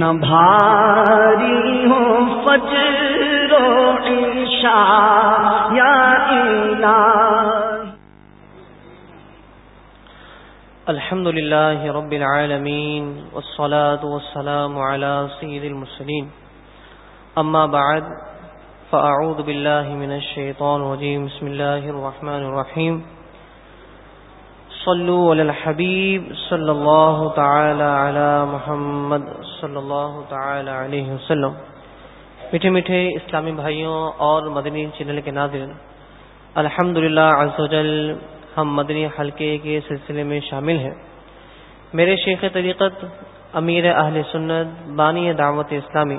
نہ بھاری ہو فجر و عشاء یا الحمد لله رب العالمين والصلاة والسلام على سيد المرسلين أما بعد فأعوذ بالله من الشيطان الرجيم بسم الله الرحمن الرحيم صلو علی الحبیب صلی اللہ تعالی علی محمد صلی اللہ تعالی علیہ وسلم. میٹھے میٹھے اسلامی بھائیوں اور مدنی چینل کے ناظرین الحمد للہ ہم مدنی حلقے کے سلسلے میں شامل ہیں۔ میرے شیخ طریقت امیر اہل سنت بانی دعوت اسلامی،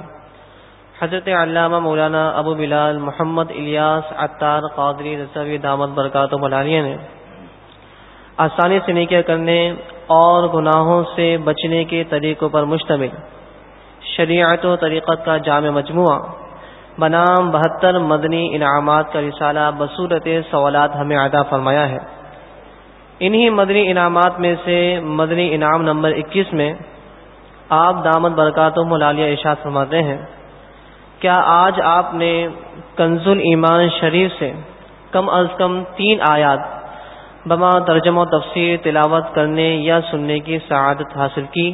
حضرت علامہ مولانا ابو بلال محمد الیاس عطار قادری رضوی دامت برکات و ملالیہ نے آسانی سے نیکیاں کرنے اور گناہوں سے بچنے کے طریقوں پر مشتمل۔ شریعت و طریقت کا جامع مجموعہ۔ بنام بہتر مدنی انعامات کا رسالہ بصورت سوالات ہمیں ادا فرمایا ہے۔ انہی مدنی انعامات میں سے مدنی انعام نمبر اکیس میں آپ دامت برکات و ملالیہ ارشاد فرماتے ہیں۔ کیا آج آپ نے کنز ایمان شریف سے کم از کم تین آیات بما ترجمہ و تفسیر تلاوت کرنے یا سننے کی سعادت حاصل کی۔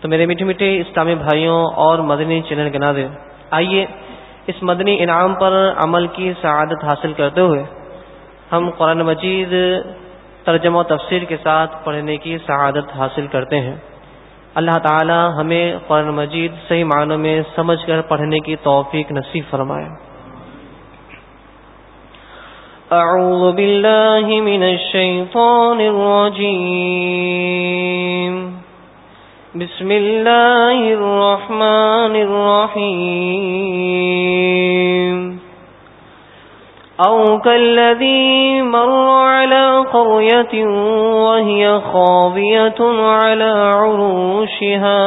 تو میرے میٹھے میٹھے اسلامی بھائیوں اور مدنی چینل کے ناظر آئیے اس مدنی انعام پر عمل کی سعادت حاصل کرتے ہوئے ہم قرآن مجید ترجمہ و تفسیر کے ساتھ پڑھنے کی سعادت حاصل کرتے ہیں۔ اللہ تعالی ہمیں قرآن مجید صحیح معنوں میں سمجھ کر پڑھنے کی توفیق نصیب فرمائے۔ أعوذ بالله من الشيطان الرجيم. بسم الله الرحمن الرحيم. أو كالذي مر على قرية وهي خاضية على عروشها.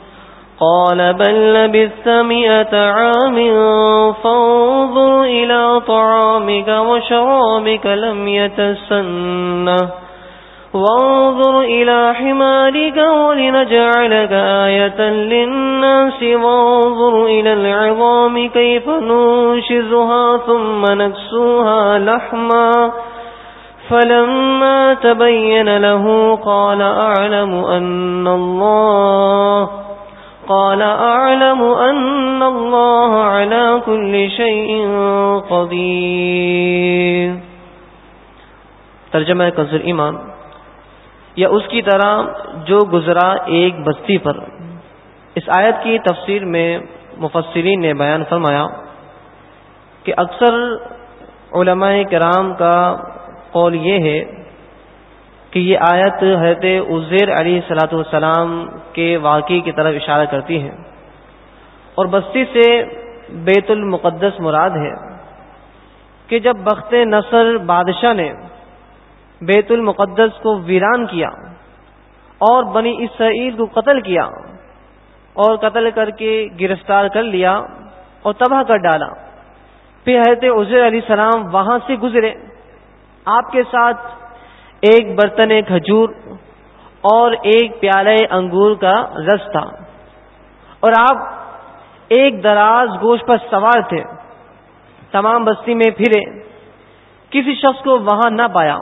قال بل لبثت مئة عام فانظر إلى طعامك وشرابك لم يتسنه وانظر إلى حمارك ولنجعلك آية للناس وانظر إلى العظام كيف ننشزها ثم نكسوها لحما فلما تبين له قال أعلم أن الله قال أعلم أن الله على كل شيء قدير ترجمہ قصر ایمان یا اس کی طرح جو گزرا ایک بستی پر۔ اس آیت کی تفسیر میں مفسرین نے بیان فرمایا کہ اکثر علماء کرام کا قول یہ ہے کہ یہ آیت حضرت عزیر علی صلاۃ والسلام کے واقعی کی طرف اشارہ کرتی ہے۔ اور بستی سے بیت المقدس مراد ہے کہ جب بخت نصر بادشاہ نے بیت المقدس کو ویران کیا اور بنی اسرائیل کو قتل کیا اور قتل کر کے گرفتار کر لیا اور تباہ کر ڈالا، پھر حضرت عزیر علیہ السلام وہاں سے گزرے۔ آپ کے ساتھ ایک برتن کھجور اور ایک پیالے انگور کا رس تھا۔ اور آپ ایک دراز گوشت پر سوار تھے۔ تمام بستی میں پھرے۔ کسی شخص کو وہاں نہ پایا۔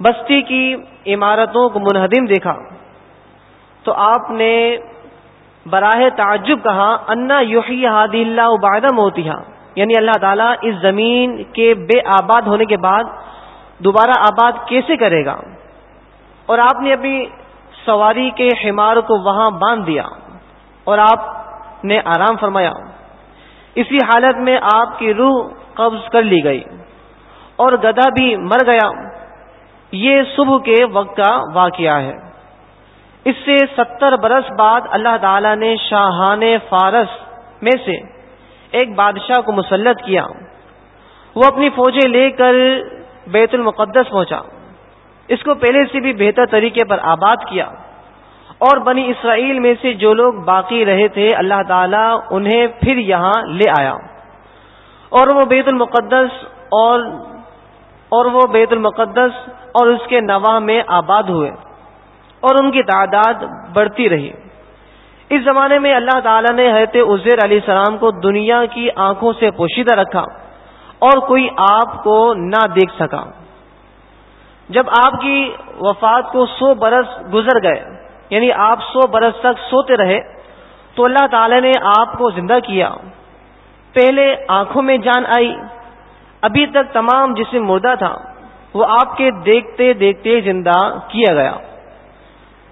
بستی کی عمارتوں کو منہدم دیکھا۔ تو آپ نے براہ تعجب کہا، انا یوہی ہادی اللہ بادم ہوتی یعنی اللہ تعالیٰ اس زمین کے بے آباد ہونے کے بعد دوبارہ آباد کیسے کرے گا؟ اور آپ نے اپنی سواری کے حمار کو وہاں باندھ دیا اور آپ نے آرام فرمایا۔ اسی حالت میں آپ کی روح قبض کر لی گئی اور گدھا بھی مر گیا۔ یہ صبح کے وقت کا واقعہ ہے۔ اس سے ستر برس بعد اللہ تعالی نے شاہان فارس میں سے ایک بادشاہ کو مسلط کیا۔ وہ اپنی فوجیں لے کر بیت المقدس پہنچا۔ اس کو پہلے سے بھی بہتر طریقے پر آباد کیا۔ اور بنی اسرائیل میں سے جو لوگ باقی رہے تھے، اللہ تعالیٰ انہیں پھر یہاں لے آیا۔ اور وہ بیت المقدس اور اور وہ بیت المقدس اور اس کے نواح میں آباد ہوئے۔ اور ان کی تعداد بڑھتی رہی۔ اس زمانے میں اللہ تعالیٰ نے حضرت عزیر علیہ السلام کو دنیا کی آنکھوں سے پوشیدہ رکھا۔ اور کوئی آپ کو نہ دیکھ سکا۔ جب آپ کی وفات کو سو برس گزر گئے یعنی آپ سو برس تک سوتے رہے، تو اللہ تعالی نے آپ کو زندہ کیا۔ پہلے آنکھوں میں جان آئی، ابھی تک تمام جسم مردہ تھا، وہ آپ کے دیکھتے دیکھتے زندہ کیا گیا۔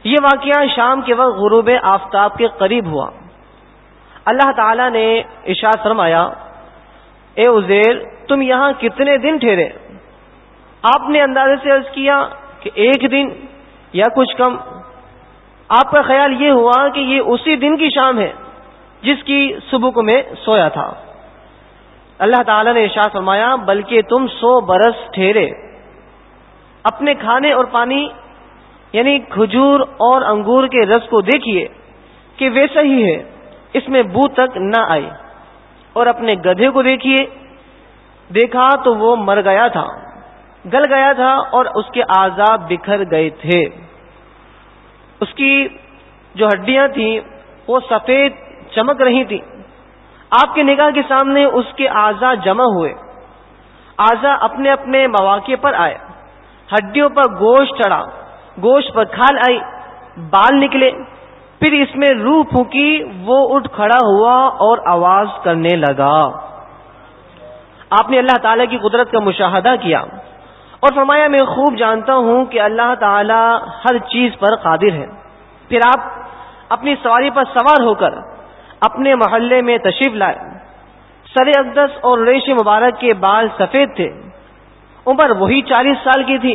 یہ واقعہ شام کے وقت غروب آفتاب کے قریب ہوا۔ اللہ تعالی نے اشاد فرمایا اے ازیر تم یہاں کتنے دن ٹھہرے؟ آپ نے اندازے سے عرض کیا کہ ایک دن یا کچھ کم۔ آپ کا خیال یہ ہوا کہ یہ اسی دن کی شام ہے جس کی صبح کو میں سویا تھا۔ اللہ تعالی نے ارشاد فرمایا، بلکہ تم سو برس ٹھہرے۔ اپنے کھانے اور پانی یعنی کھجور اور انگور کے رس کو دیکھیے کہ ویسا ہی ہے۔ اس میں بو تک نہ آئی۔ اور اپنے گدھے کو دیکھیے۔ دیکھا تو وہ مر گیا تھا، گل گیا تھا اور اس کے آزاد بکھر گئے تھے۔ اس کی جو ہڈیاں تھیں، وہ سفید چمک رہی تھی آپ کے نگاہ کے سامنے اس کے آزاد جمع ہوئے۔ آزا اپنے اپنے مواقع پر آئے۔ ہڈیوں پر گوشت چڑھا، گوشت پر کھال آئی، بال نکلے۔ پھر اس میں روح پھونکی، وہ اٹھ کھڑا ہوا اور آواز کرنے لگا۔ آپ نے اللہ تعالی کی قدرت کا مشاہدہ کیا اور فرمایا، میں خوب جانتا ہوں کہ اللہ تعالی ہر چیز پر قادر ہے۔ پھر آپ اپنی سواری پر سوار ہو کر اپنے محلے میں تشریف لائے۔ سر اقدس اور ریش مبارک کے بال سفید تھے۔ عمر وہی چالیس سال کی تھی۔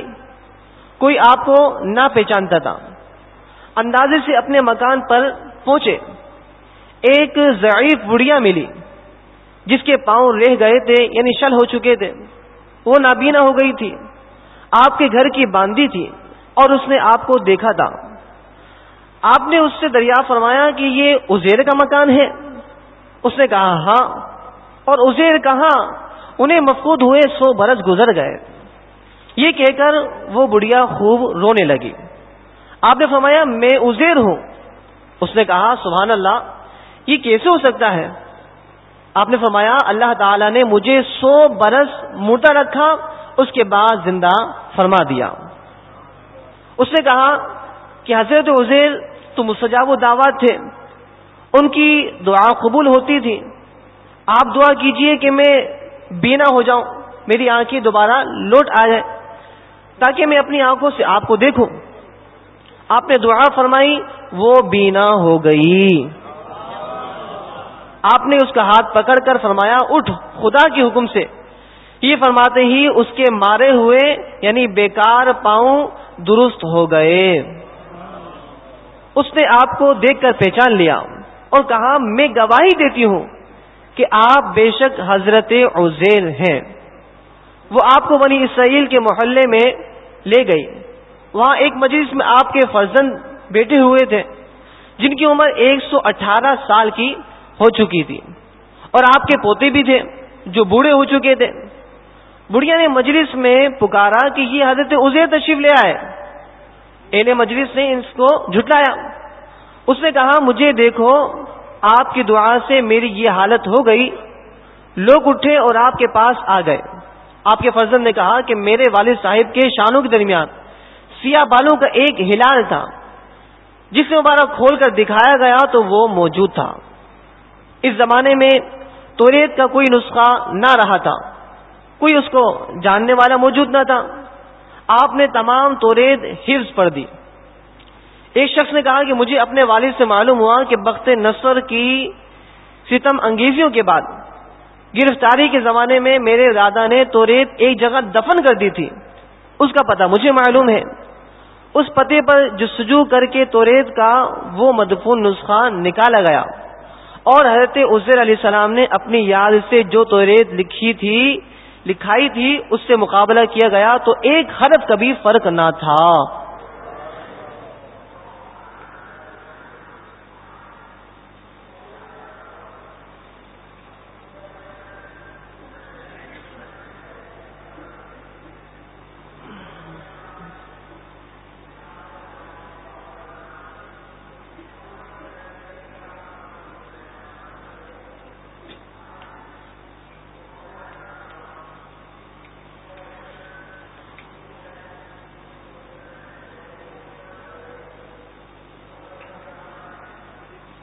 کوئی آپ کو نہ پہچانتا تھا۔ اندازے سے اپنے مکان پر پہنچے۔ ایک ضعیف بڑھیا ملی، جس کے پاؤں رہ گئے تھے یعنی شل ہو چکے تھے۔ وہ نابینا ہو گئی تھی۔ آپ کے گھر کی باندھی تھی اور اس نے آپ کو دیکھا تھا۔ آپ نے اس سے دریافت فرمایا کہ یہ ازیر کا مکان ہے۔ اس نے کہا ہاں۔ اور ازیر کہاں؟ انہیں مفقود ہوئے سو برس گزر گئے۔ یہ کہہ کر وہ بڑھیا خوب رونے لگی۔ آپ نے فرمایا میں ازیر ہوں۔ اس نے کہا، سبحان اللہ، یہ کیسے ہو سکتا ہے؟ آپ نے فرمایا، اللہ تعالی نے مجھے سو برس مردہ رکھا، اس کے بعد زندہ فرما دیا۔ اس نے کہا کہ حضرت عزیر تو مستجاب و دعوت تھے۔ ان کی دعا قبول ہوتی تھی۔ آپ دعا کیجیے کہ میں بینا ہو جاؤں، میری آنکھیں دوبارہ لوٹ آ جائے تاکہ میں اپنی آنکھوں سے آپ کو دیکھوں۔ آپ نے دعا فرمائی، وہ بینا ہو گئی۔ آپ نے اس کا ہاتھ پکڑ کر فرمایا، اٹھ خدا کے حکم سے۔ یہ فرماتے ہی اس کے مارے ہوئے یعنی بیکار پاؤں درست ہو گئے۔ اس نے آپ کو دیکھ کر پہچان لیا اور کہا، میں گواہی دیتی ہوں کہ آپ بے شک حضرت عزیر ہیں۔ وہ آپ کو بنی اسرائیل کے محلے میں لے گئی۔ وہاں ایک مجلس میں آپ کے فرزند بیٹے ہوئے تھے، جن کی عمر ایک سو اٹھارہ سال کی ہو چکی تھی۔ اور آپ کے پوتے بھی تھے جو بوڑھے ہو چکے تھے۔ بڑھیا نے مجلس میں پکارا کہ یہ حضرت ازیر تشریف لے آئے۔ اہل مجلس نے اس کو جھٹلایا۔ اس نے کہا، مجھے دیکھو، آپ کی دعا سے میری یہ حالت ہو گئی۔ لوگ اٹھے اور آپ کے پاس آ گئے۔ آپ کے فرزند نے کہا کہ میرے والد صاحب کے شانوں کے درمیان سیاہ بالوں کا ایک ہلال تھا۔ جس مبارک کھول کر دکھایا گیا تو وہ موجود تھا۔ اس زمانے میں توریت کا کوئی نسخہ نہ رہا تھا۔ کوئی اس کو جاننے والا موجود نہ تھا۔ آپ نے تمام توریت حفظ پڑھ دی۔ ایک شخص نے کہا کہ مجھے اپنے والد سے معلوم ہوا کہ بخت نصر کی ستم انگیزیوں کے بعد گرفتاری کے زمانے میں میرے دادا نے تو ریت ایک جگہ دفن کر دی تھی۔ اس کا پتہ مجھے معلوم ہے۔ اس پتے پر جسجو کر کے توریت کا وہ مدفون نسخہ نکالا گیا۔ اور حضرت عزیر علیہ السلام نے اپنی یاد سے جو توریت لکھی تھی، لکھائی تھی، اس سے مقابلہ کیا گیا تو ایک حرف کبھی فرق نہ تھا۔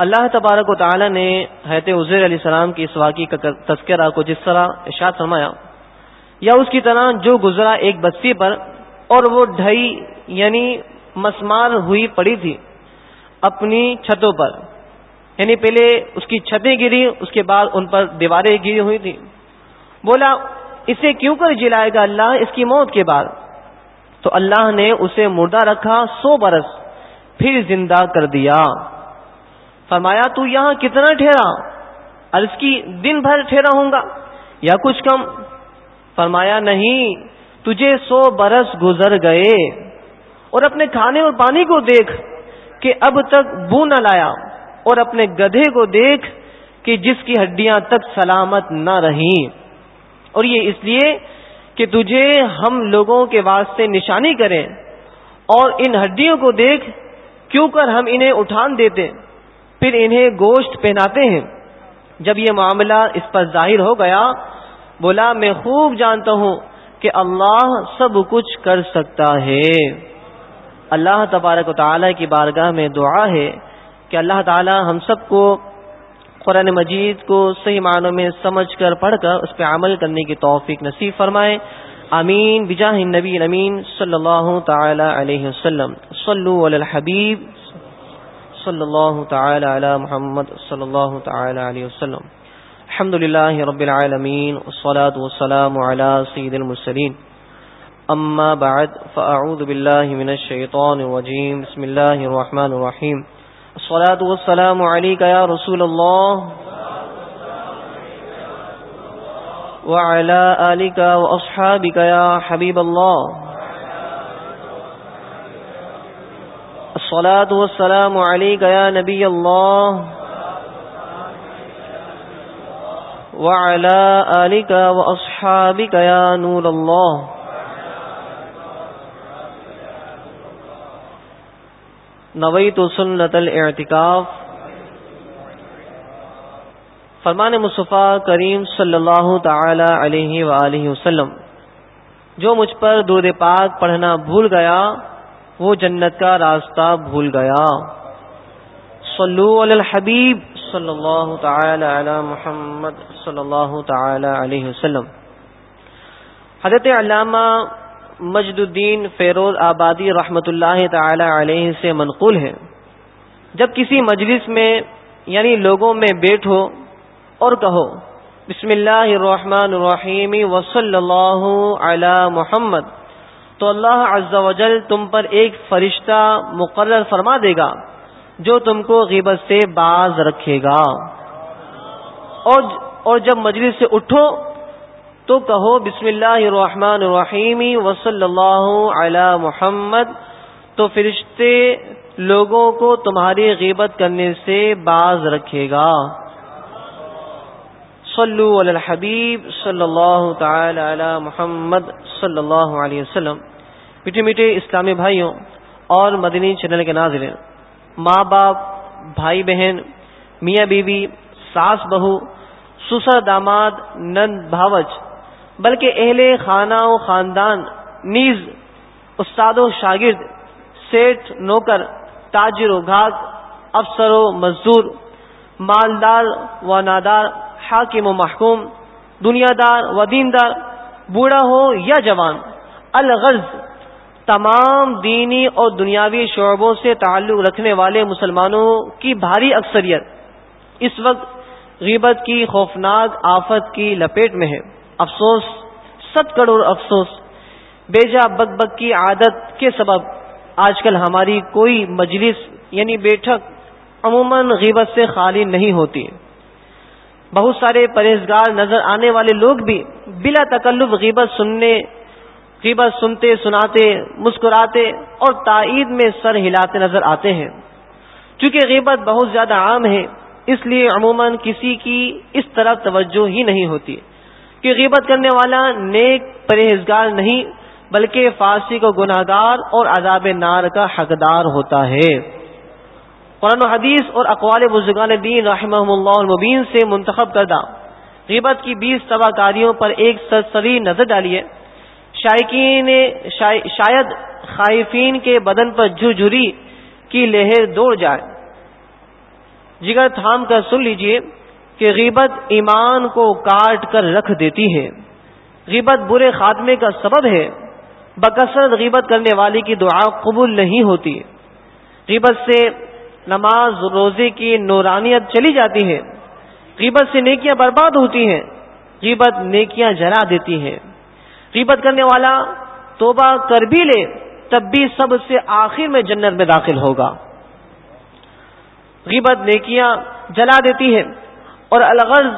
اللہ تبارک و تعالی نے حیرت عزیر علیہ السلام کی اس واقعی کا تذکرہ کو جس طرح اشاد فرمایا، یا اس کی طرح جو گزرا ایک بستی پر اور وہ ڈھائی یعنی مسمار ہوئی پڑی تھی اپنی چھتوں پر۔ یعنی پہلے اس کی چھتیں گری، اس کے بعد ان پر دیواریں گری ہوئی تھی بولا، اسے کیوں کر جلائے گا اللہ اس کی موت کے بعد؟ تو اللہ نے اسے مردہ رکھا سو برس، پھر زندہ کر دیا۔ فرمایا تو یہاں کتنا ٹھہرا؟ عرض کی دن بھر ٹھہرا ہوں گا یا کچھ کم؟ فرمایا نہیں، تجھے سو برس گزر گئے۔ اور اپنے کھانے اور پانی کو دیکھ کہ اب تک بو نہ لایا۔ اور اپنے گدھے کو دیکھ کہ جس کی ہڈیاں تک سلامت نہ رہیں۔ اور یہ اس لیے کہ تجھے ہم لوگوں کے واسطے نشانی کریں۔ اور ان ہڈیوں کو دیکھ، کیوں کر ہم انہیں اٹھان دیتے؟ پھر انہیں گوشت پہناتے ہیں۔ جب یہ معاملہ اس پر ظاہر ہو گیا، بولا، میں خوب جانتا ہوں کہ اللہ سب کچھ کر سکتا ہے۔ اللہ تبارک و تعالی کی بارگاہ میں دعا ہے کہ اللہ تعالی ہم سب کو قرآن مجید کو صحیح معنوں میں سمجھ کر پڑھ کر اس پہ عمل کرنے کی توفیق نصیب فرمائے۔ امین بجاہ نبی امین صلی اللہ تعالی علیہ وسلم۔ صلو علی الحبیب صلی اللہ تعالی علی محمد صلی اللہ تعالی علیہ وسلم. الحمد للہ رب العالمین والصلاة والسلام على سید المرسلین. اما بعد فاعوذ باللہ من الشیطان الرجیم. بسم اللہ الرحمن الرحیم. الصلاة والسلام علیکہ یا رسول اللہ. وعلى آلك وأصحابك يا حبيب الله الصلاة والسلام عليك يا نبي الله وعلى آلك وأصحابك يا نور الله نويت سنة الاعتكاف فرمان مصطفیٰ کریم صلی اللہ تعالی علیہ وآلہ وسلم جو مجھ پر درود پاک پڑھنا بھول گیا وہ جنت کا راستہ بھول گیا۔ صلو علی الحبیب صلی اللہ تعالی علی محمد صلی اللہ تعالی علیہ وسلم۔ حضرت علامہ مجد الدین فیروز آبادی رحمت اللہ تعالی علیہ سے منقول ہے جب کسی مجلس میں یعنی لوگوں میں بیٹھو اور کہو، بسم اللہ الرحمن الرحیم وصلی اللہ علی محمد تو اللہ عز و جل تم پر ایک فرشتہ مقرر فرما دے گا جو تم کو غیبت سے باز رکھے گا۔ اور اور جب مجلس سے اٹھو تو کہو، بسم اللہ الرحمن الرحیم وصلی اللہ علی محمد۔ تو فرشتے لوگوں کو تمہاری غیبت کرنے سے باز رکھے گا۔ صلو علی الحبیب صلی اللہ تعالی علی محمد صلی اللہ علیہ وسلم۔ میٹھے میٹھے اسلامی بھائیوں اور مدنی چینل کے ناظرین، ماں باپ، بھائی بہن، میاں بیوی، ساس بہو سسر داماد، نند بھاوج، بلکہ اہل خانہ و خاندان، نیز استاد و شاگرد سیٹ نوکر، تاجر و گھاگ افسر و مزدور، مالدار و نادار حاکم و محکوم دنیا دار و دیندار، بوڑھا ہو یا جوان الغرض تمام دینی اور دنیاوی شعبوں سے تعلق رکھنے والے مسلمانوں کی بھاری اکثریت اس وقت غیبت کی خوفناک آفت کی لپیٹ میں ہے۔ افسوس ست کروڑ افسوس بیجا بک بک کی عادت کے سبب آج کل ہماری کوئی مجلس یعنی بیٹھک، عموماً غیبت سے خالی نہیں ہوتی۔ بہت سارے پرہیزگار نظر آنے والے لوگ بھی بلا تکلف غیبت سننے، غیبت سنتے، سناتے، مسکراتے اور تائید میں سر ہلاتے نظر آتے ہیں۔ چونکہ غیبت بہت زیادہ عام ہے، اس لیے عموماً کسی کی اس طرف توجہ ہی نہیں ہوتی۔ کہ غیبت کرنے والا نیک پرہیزگار نہیں، بلکہ فارسی کو گناہ گار اور عذاب نار کا حقدار ہوتا ہے۔ قرآن و حدیث اور اقوال بزرگان دین رحمہ اللہ المبین سے منتخب کردہ۔ غیبت کی بیس تباہ کاریوں پر ایک سرسری نظر ڈالیے۔ شائقین شاید خائفین کے بدن پر جھری کی لہر دوڑ جائے۔ جگر تھام کر سن لیجیے کہ غیبت ایمان کو کاٹ کر رکھ دیتی ہے۔ غیبت برے خاتمے کا سبب ہے۔ بکثرت غیبت کرنے والی کی دعا قبول نہیں ہوتی۔ غیبت سے نماز، روزے کی نورانیت چلی جاتی ہے۔ غیبت سے نیکیاں برباد ہوتی ہیں۔ غیبت نیکیاں جلا دیتی ہے غیبت کرنے والا توبہ کر بھی لے، تب بھی سب سے آخر میں جنت میں داخل ہوگا۔ غیبت نیکیاں جلا دیتی ہے اور الغرض،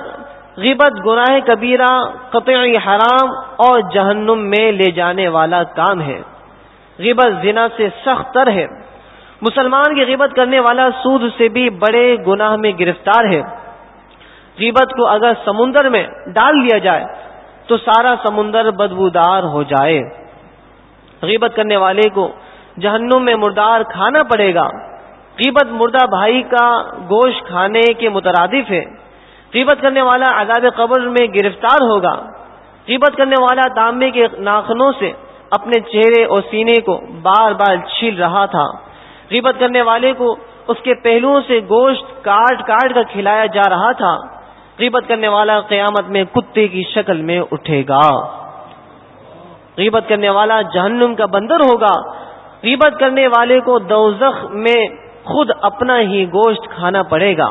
غیبت گناہ کبیرہ، قطعی حرام اور جہنم میں لے جانے والا کام ہے۔ غیبت زنا سے سخت تر ہے۔ مسلمان کی غیبت کرنے والا سود سے بھی بڑے گناہ میں گرفتار ہے۔ غیبت کو اگر سمندر میں ڈال لیا جائے، تو سارا سمندر بدبودار ہو جائے۔ غیبت کرنے والے کو جہنم میں مردار کھانا پڑے گا۔ غیبت مردہ بھائی کا گوشت کھانے کے مترادف ہے۔ غیبت کرنے والا عذاب قبر میں گرفتار ہوگا۔ غیبت کرنے والا تانبے کے ناخنوں سے اپنے چہرے اور سینے کو بار بار چھیل رہا تھا۔ غیبت کرنے والے کو اس کے پہلوؤں سے گوشت کاٹ کاٹ کر کھلایا جا رہا تھا۔ غیبت کرنے والا قیامت میں کتے کی شکل میں اٹھے گا۔ غیبت کرنے والا جہنم کا بندر ہوگا۔ غیبت کرنے والے کو دوزخ میں خود اپنا ہی گوشت کھانا پڑے گا۔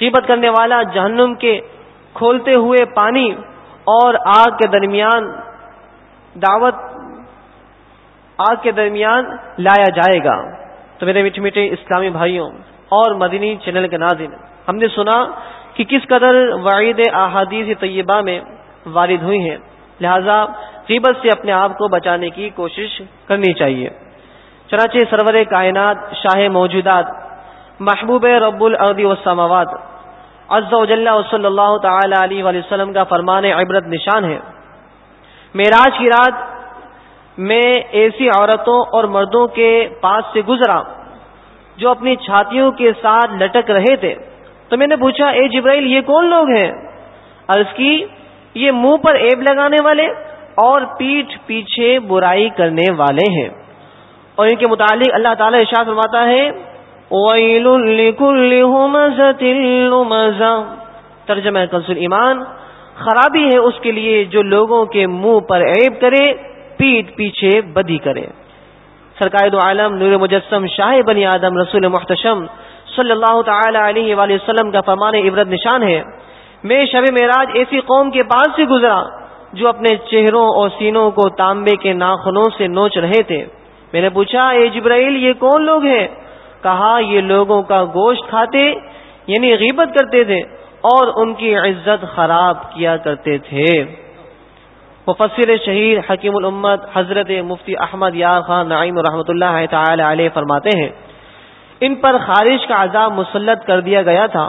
غیبت کرنے والا جہنم کے کھولتے ہوئے پانی اور آگ کے درمیان دعوت آگ کے درمیان لایا جائے گا۔ تو میرے میٹھے میٹھے اسلامی بھائیوں اور مدنی چینل کے ناظرین، ہم نے سنا کہ کس قدر وعید احادیث طیبہ میں وارد ہوئی ہیں۔ لہذا غیبت سے اپنے آپ کو بچانے کی کوشش کرنی چاہیے۔ چنانچہ سرور کائنات شاہ موجودات، محبوب رب العدی وسلمات عز و جل صلی اللہ تعالی علیہ وآلہ وسلم کا فرمان عبرت نشان ہے معراج کی رات میں ایسی عورتوں اور مردوں کے پاس سے گزرا جو اپنی چھاتیوں کے ساتھ لٹک رہے تھے۔ تو میں نے پوچھا، اے جبرائیل، یہ کون لوگ ہیں؟ عرض کی، یہ منہ پر ایب لگانے والے اور پیٹھ پیچھے برائی کرنے والے ہیں۔ اور ان کے متعلق اللہ تعالی ارشاد فرماتا ہے ترجمہ کنسل ایمان، خرابی ہے اس کے لیے جو لوگوں کے منہ پر عیب کرے۔ پیٹ پیچھے بدی کرے۔ سرکار دو عالم، نور مجسم شاہ بنی آدم، رسول محتشم صلی اللہ تعالی علیہ وآلہ وسلم کا فرمان عبرت نشان ہے۔ میں شب معراج ایسی قوم کے پاس سے گزرا جو اپنے چہروں اور سینوں کو تانبے کے ناخنوں سے نوچ رہے تھے۔ میں نے پوچھا، اے جبرائیل، یہ کون لوگ ہیں؟ کہا، یہ لوگوں کا گوشت کھاتے یعنی غیبت کرتے تھے اور ان کی عزت خراب کیا کرتے تھے۔ مفسر شہید حکیم الامت حضرت مفتی احمد یار خان نعیم رحمۃ اللہ تعالی علیہ فرماتے ہیں، ان پر خارش کا عذاب مسلط کر دیا گیا تھا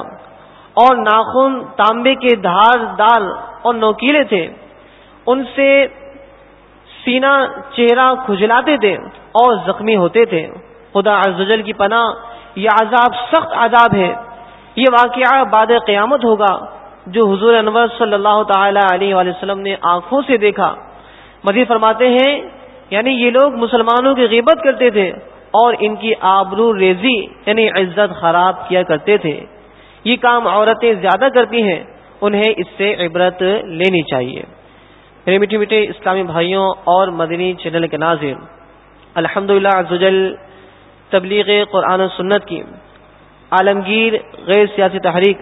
اور ناخن تانبے کے دھار دار اور نوکیلے تھے، ان سے سینا چہرہ کھجلاتے تھے اور زخمی ہوتے تھے۔ خدا عزوجل کی پناہ، یہ عذاب سخت عذاب ہے۔ یہ واقعہ بعد قیامت ہوگا۔ جو حضور انور صلی اللہ تعالی علیہ وآلہ وسلم نے آنکھوں سے دیکھا۔ مزید فرماتے ہیں یعنی یہ لوگ مسلمانوں کی غیبت کرتے تھے اور ان کی آبرو ریزی یعنی عزت خراب کیا کرتے تھے۔ یہ کام عورتیں زیادہ کرتی ہیں، انہیں اس سے عبرت لینی چاہیے۔ میرے میٹھے میٹھے اسلامی بھائیوں اور مدنی چینل کے ناظر الحمد للہ تبلیغ قرآن و سنت کی عالمگیر غیر سیاسی تحریک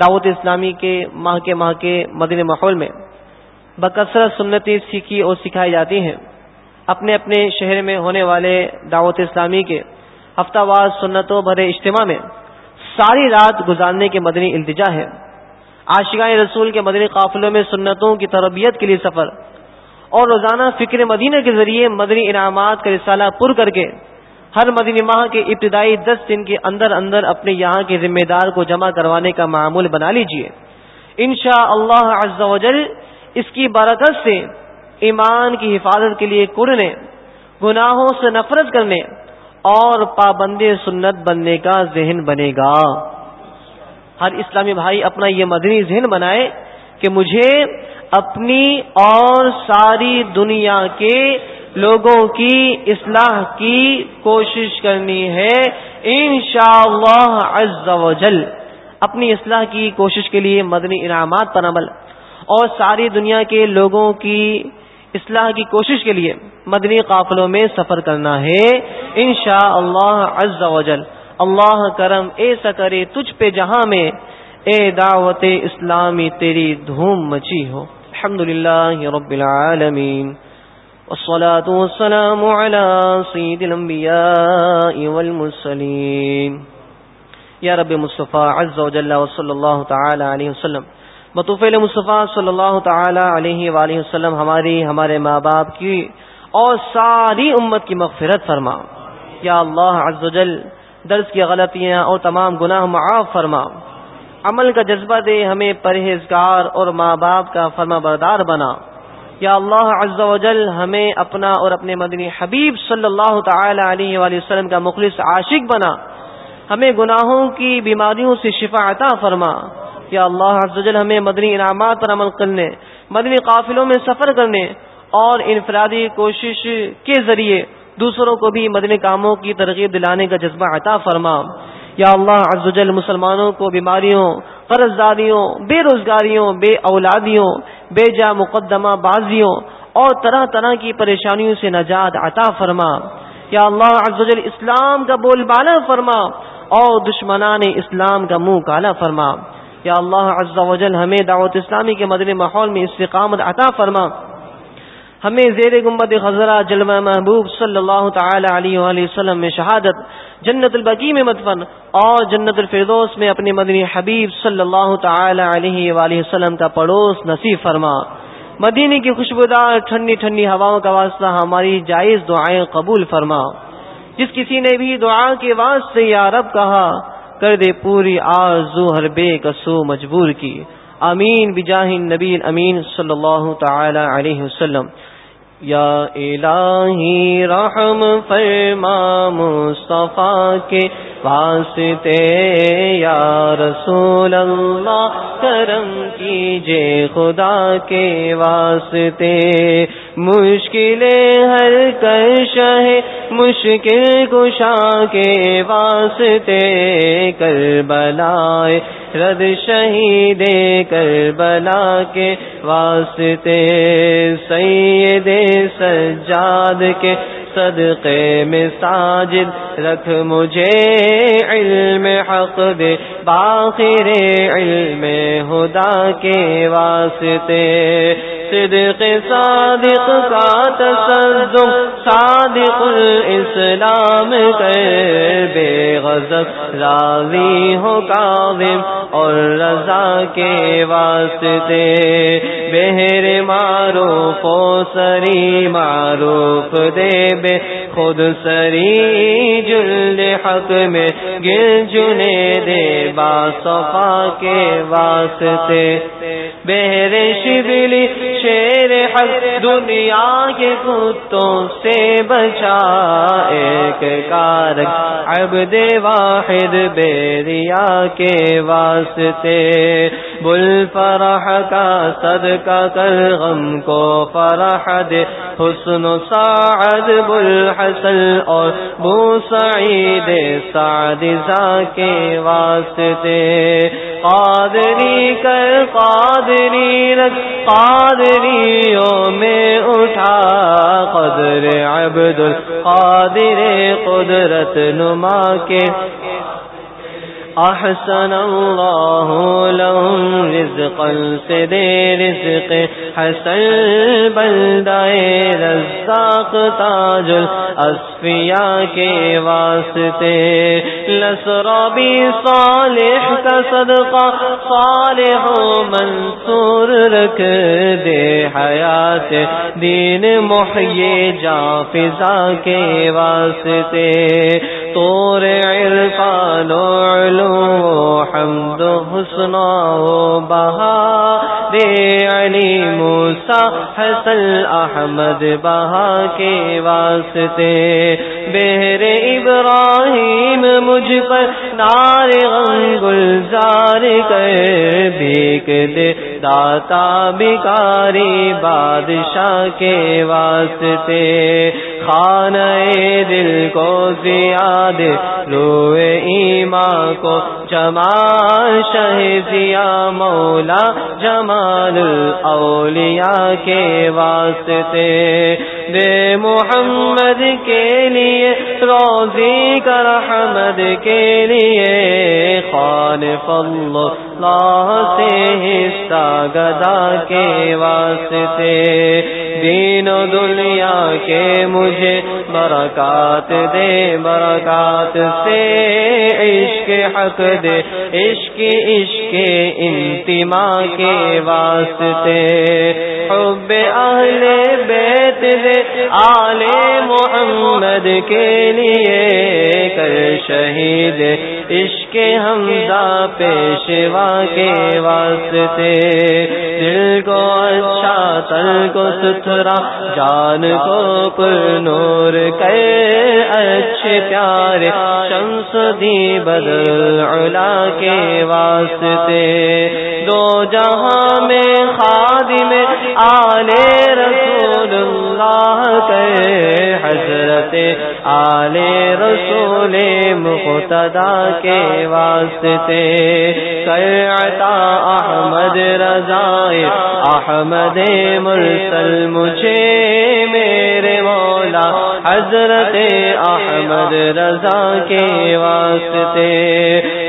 دعوت اسلامی کے ماہ کے ماہ کے مدنی ماحول میں بکثرت سنتیں سیکھی اور سکھائی جاتی ہیں۔ اپنے اپنے شہر میں ہونے والے دعوت اسلامی کے ہفتہ وار سنتوں بھرے اجتماع میں ساری رات گزارنے کے مدنی التجا ہے عاشقائے رسول کے مدنی قافلوں میں سنتوں کی تربیت کے لیے سفر اور روزانہ فکر مدینہ کے ذریعے مدنی انعامات کا رسالہ پر کر کے ہر مدنی ماہ کے ابتدائی دس دن کے اندر اندر اپنے یہاں کے ذمہ دار کو جمع کروانے کا معمول بنا لیجیے انشاء اللہ اس کی برکت سے ایمان کی حفاظت کے لیے کڑنے گناہوں سے نفرت کرنے اور پابند سنت بننے کا ذہن بنے گا۔ ہر اسلامی بھائی اپنا یہ مدنی ذہن بنائے کہ مجھے اپنی اور ساری دنیا کے لوگوں کی اصلاح کی کوشش کرنی ہے انشاءاللہ عز و جل۔ اپنی اصلاح کی کوشش کے لیے مدنی انعامات پر عمل۔ اور ساری دنیا کے لوگوں کی اصلاح کی کوشش کے لیے مدنی قافلوں میں سفر کرنا ہے انشاء اللہ و جل۔ اللہ کرم ایسا کرے تجھ پہ جہاں میں اے دعوت اسلامی، تیری دھوم مچی ہو۔ الحمد للہ رب العالمین۔ والصلاة والسلام على سید الانبیاء والمرسلین یا رب مصطفیٰ عز و جل و صلی اللہ تعالی علیہ وسلم. بطفیل مصطفیٰ صلی اللہ تعالی علیہ وآلہ وسلم ہماری، ہمارے ماں باپ کی اور ساری امت کی مغفرت فرما۔ یا اللہ عز و جل درس کی غلطیاں اور تمام گناہ معاف فرما۔ عمل کا جذبہ دے ہمیں پرہیزگار اور ماں باپ کا فرما بردار بنا۔ یا اللہ عز و جل ہمیں اپنا اور اپنے مدنی حبیب صلی اللہ تعالی علیہ وآلہ وسلم کا مخلص عاشق بنا۔ ہمیں گناہوں کی بیماریوں سے شفا عطا فرما۔ یا اللہ عز و جل ہمیں مدنی انعامات پر عمل کرنے، مدنی قافلوں میں سفر کرنے اور انفرادی کوشش کے ذریعے دوسروں کو بھی مدنی کاموں کی ترغیب دلانے کا جذبہ عطا فرما۔ یا اللہ عز و جل مسلمانوں کو بیماریوں قرض داریوں بے روزگاریوں، بے اولادیوں، بے جا مقدمہ بازیوں اور طرح طرح کی پریشانیوں سے نجات عطا فرما۔ یا اللہ عز اسلام کا بول بالا فرما اور دشمنان اسلام کا منہ کالا فرما۔ یا اللہ عز و جل ہمیں دعوت اسلامی کے مدنی ماحول میں استقامت عطا فرما۔ ہمیں زیر گمبد خزرہ جلوہ محبوب صلی اللہ تعالی علیہ وآلہ وسلم میں شہادت، جنت البقی میں مدفن اور جنت الفردوس میں اپنے مدنی حبیب صلی اللہ تعالی علیہ وآلہ وسلم کا پڑوس نصیب فرما۔ مدینی کی خوشبودار ٹھنڈی ٹھنڈی ہواؤں کا واسطہ ہماری جائز دعائیں قبول فرما۔ جس کسی نے بھی دعا کے واسطے یا رب کہا، کر دے پوری آرزو ہر بے کسو مجبور کی۔ امین بجاہ نبی امین صلی اللہ تعالی علیہ وسلم۔ یا الہی رحم فرما مصطفیٰ کے واسطے، یا رسول اللہ، کرم کیجے خدا کے واسطے۔ مشکلیں ہر کر ہے، مشکل کشا کے واسطے۔ کر بلائے رد شہید کربلا کے واسطے سید سجاد کے صدقے میں ساجد رکھ مجھے علم حق دے، باخر علم خدا کے واسطے۔ صدق صادق کا تصدق صادق الاسلام کر بے غضب، راضی ہو کاظم اور رضا کے واسطے۔ بہر معروف و سری معروف دے بے خود سری جل حق میں گر جنے دے با صفا کے واسطے۔ بہر شبلی شیر حق دنیا کے کتوں سے بچا ایک کار عبد واحد بیریا کے واسطے۔ بل فرح کا صدقہ کر غم کو فرح دے۔ حسن و سعد، بل حسن اور بو سعید، سعد کے واسطے۔ قادری کر قادری رکھ قادریوں میں اٹھا قدر عبد القادر قدرت نما کے احسن اللہ لهم رزقا سے دے رزق. حسن بلدائے رزاق تاج الاسفیاء کے واسطے. لسرابی صالح کا صدقہ، صالح و منصور رکھ دے حیات. دین محیے جا فضا کے واسطے. طور عرفان و علو حمد حسن و بہا دے علی موسا حسن احمد بہا کے واسطے۔ بہر ابراہیم مجھ پر نار غم گلزار کر بیک دے۔ داتا بکاری بادشاہ کے واسطے۔ خانہ دل کو زیاد، روئے ایمان کو جمال شہزیا مولا جمال اولیاء کے واسطے۔ بے محمد کے لیے، روزی کر حمد کے لیے۔ خان فل سے حصہ گدا کے واسطے۔ دین و دنیا کے مجھے برکات دے، برکات سے عشق حق دے۔ عشق عشق انتما کے واسطے۔ حب اہل بیت دے، آل محمد کے لیے کر شہید۔ عشق حمزہ پیشوا کے واسطے۔ دل کو اچھا تل کو ستھرا جان کو پر نور کر۔ اچھے پیارے شمس دی بدل علا کے واسطے۔ دو جہاں میں خادم اللہ کے حضرت آل رسول مقتدا کے واسطے۔ عطا احمد رضائے احمد مرسل مجھے میرے حضرت احمد رضا کے واسطے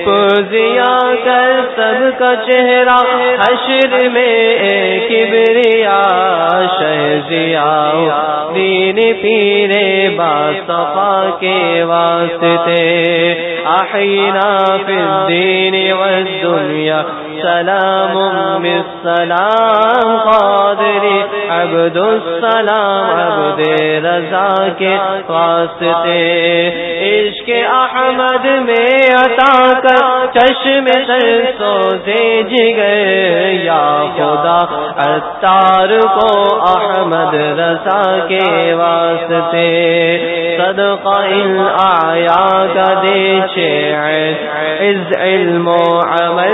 پوزیا کر سب کا چہرہ حشر میں کبریا شہزیا دین پیرے باصفا کے واسطے، احینا فی الدین والدنیا سلام بالسلام قادری، عبد السلام، عبد رضا کے واسطے۔ عشق احمد میں عطا کر چشم سر سو دے جگئے یا خدا اتار کو احمد رضا کے واسطے۔ صدقہ ان آیا کا دے عز علم و عمل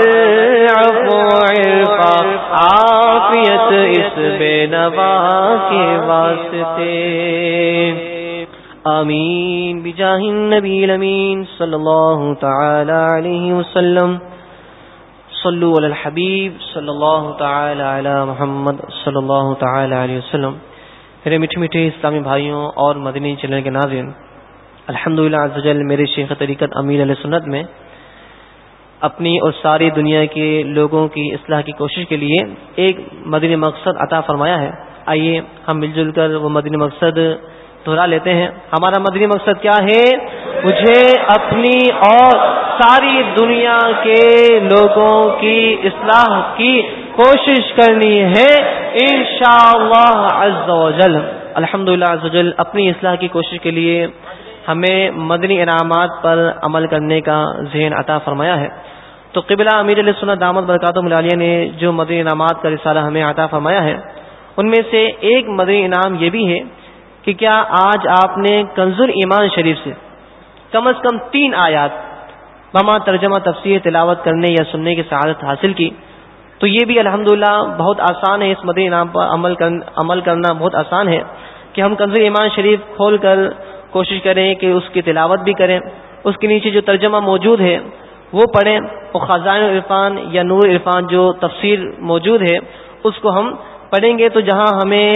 عفو عرفا عافیت اس بے نوا کے واسطے۔ آمین۔ بجاہ النبی الامین صلی اللہ تعالی علیہ وسلم۔ صلو علی الحبیب صلی اللہ تعالی علی محمد صلی اللہ تعالی علیہ وسلم۔ میرے میٹھے میٹھے اسلامی بھائیوں اور مدنی چلنے کے ناظرین الحمد للہ میرے شیخ طریقت امیر علیہ سنت میں اپنی اور ساری دنیا کے لوگوں کی اصلاح کی کوشش کے لیے ایک مدنی مقصد عطا فرمایا ہے۔ آئیے ہم مل جل کر وہ مدنی مقصد دہرا لیتے ہیں۔ ہمارا مدنی مقصد کیا ہے؟ مجھے اپنی اور ساری دنیا کے لوگوں کی اصلاح کی کوشش کرنی ہے۔ ان شاء اللہ الحمد للہ اپنی اصلاح کی کوشش کے لیے ہمیں مدنی انعامات پر عمل کرنے کا ذہن عطا فرمایا ہے۔ تو قبلہ امیر علیہ سنت دامت برکات ملالیہ نے جو مدنی انعامات کا رسالہ ہمیں عطا فرمایا ہے، ان میں سے ایک مدنی انعام یہ بھی ہے کہ کیا آج آپ نے کنزر ایمان شریف سے کم از کم تین آیات بما ترجمہ تفسیر تلاوت کرنے یا سننے کی سعادت حاصل کی۔ تو یہ بھی الحمد بہت آسان ہے، اس مدنی انعام پر عمل عمل کرنا بہت آسان ہے کہ ہم کنزر ایمان شریف کھول کر کوشش کریں کہ اس کی تلاوت بھی کریں۔ اس کے نیچے جو ترجمہ موجود ہے، وہ پڑھیں۔ وہ خزان عرفان یا نور عرفان جو تفسیر موجود ہے، اس کو ہم پڑھیں گے تو جہاں ہمیں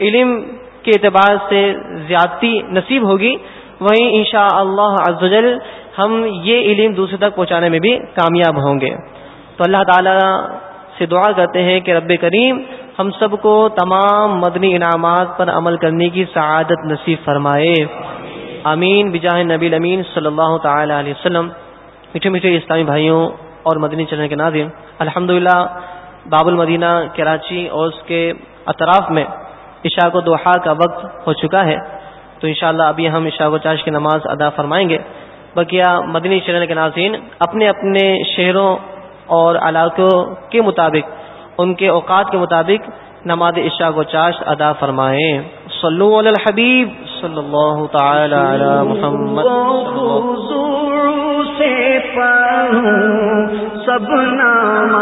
علم کے اعتبار سے زیادتی نصیب ہوگی، وہیں انشاء اللہ ہم یہ علم دوسرے تک پہنچانے میں بھی کامیاب ہوں گے۔ تو اللہ تعالی سے دعا کرتے ہیں کہ رب کریم ہم سب کو تمام مدنی انعامات پر عمل کرنے کی سعادت نصیب فرمائے۔ امین بجاہ نبی امین صلی اللہ تعالی علیہ وسلم۔ میٹھے میٹھے اسلامی بھائیوں اور مدنی چلنے کے ناظرین الحمد باب المدینہ، کراچی اور اس کے اطراف میں عشاء کو دوحا کا وقت ہو چکا ہے۔ تو انشاءاللہ ابھی ہم عشاء و چاش کی نماز ادا فرمائیں گے۔ بقیہ مدنی چلنے کے ناظرین، اپنے اپنے شہروں اور علاقوں کے مطابق، ان کے اوقات کے مطابق نماز عشاء کو چاش ادا فرمائیں۔ صلو علی الحبیب صلی اللہ تعالی علی محمد. سے پڑھوں سب نام